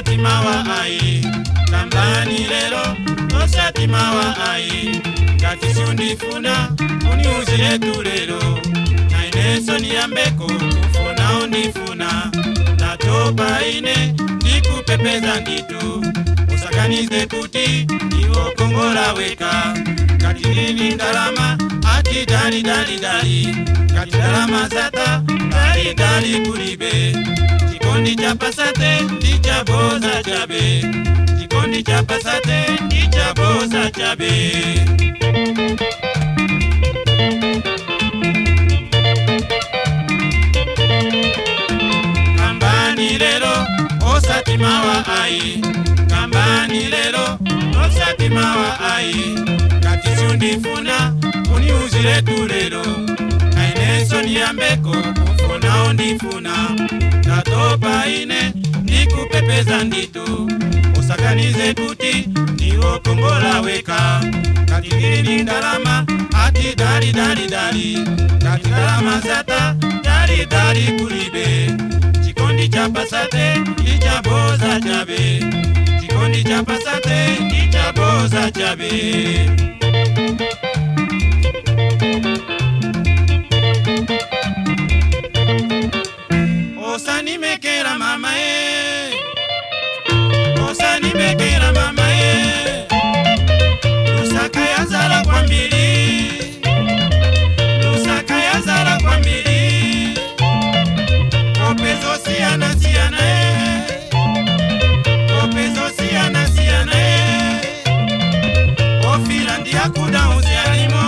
osatima wa ayi lambani lelo osatima wa ayi ndakisundifuna uniuzile tu lelo naenesoni ya mbeko kufuna unifuna natoba ine ndikupepeza nditu usakanize kuti iwokongola weka kati nini ndalama ati dali dali dali kati ndalama zata dali dali kulibe ndija pasate ndija boza chabe ndiko ndija pasate ndija boza chabe kambani lero osatimawa ayi kambani lero osatimawa ayi katisiundifuna uniuzire tulero kaine nsoni ya mbeko ufunaondifuna opaine nikupepeza nditu usakanize kuti niwokongola weka katikili ndalama ati dali dali dali katikala zata dali dali kulibe chikondi cha pasate ichaboza chabe chikondi cha pasate ichaboza chabe imebira mama ye lusaka yazala kwa mbili lusaka yazala kwa mbili opezosianasiana ye opezosianasiana ye ofilandi yakuda uzialimo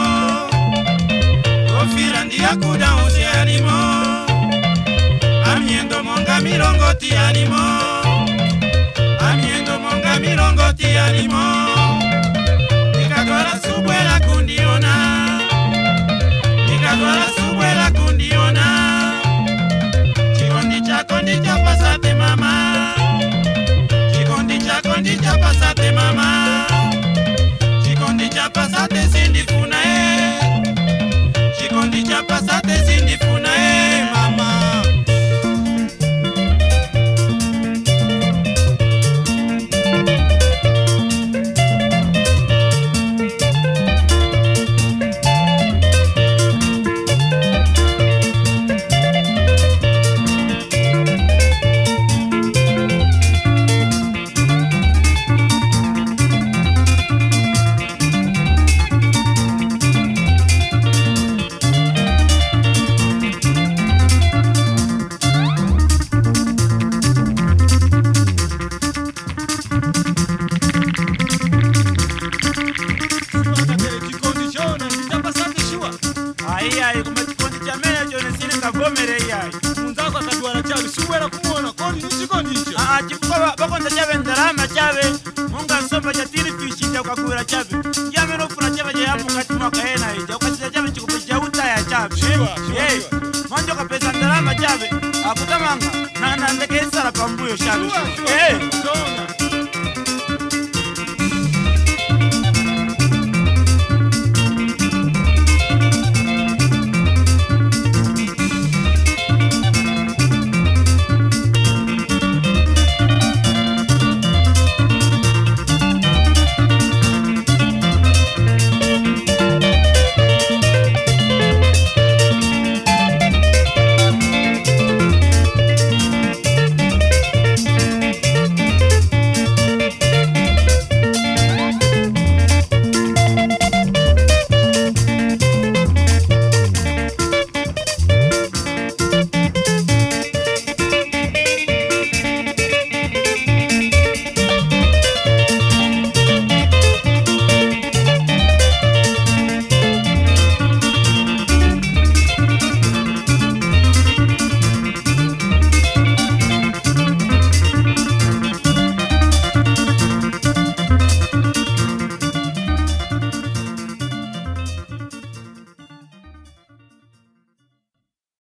ofilandi yakuda uzialimo amiendo monga milongo tialimo te animó y que ahora la cundiona y que ahora ndakagomere iyayo unzako akadwara chave siwera kumona kori nichiko ndicho aa chikova vakonza chave ndarama chave mungasomba chatirifishi ndakagwera chave ndiyamenofuna chave chayamukati mwakaena ija ukasiza chave chikope chautaya chave mandokapesa ndarama chave akutamanga nandekeisala pambuyo chave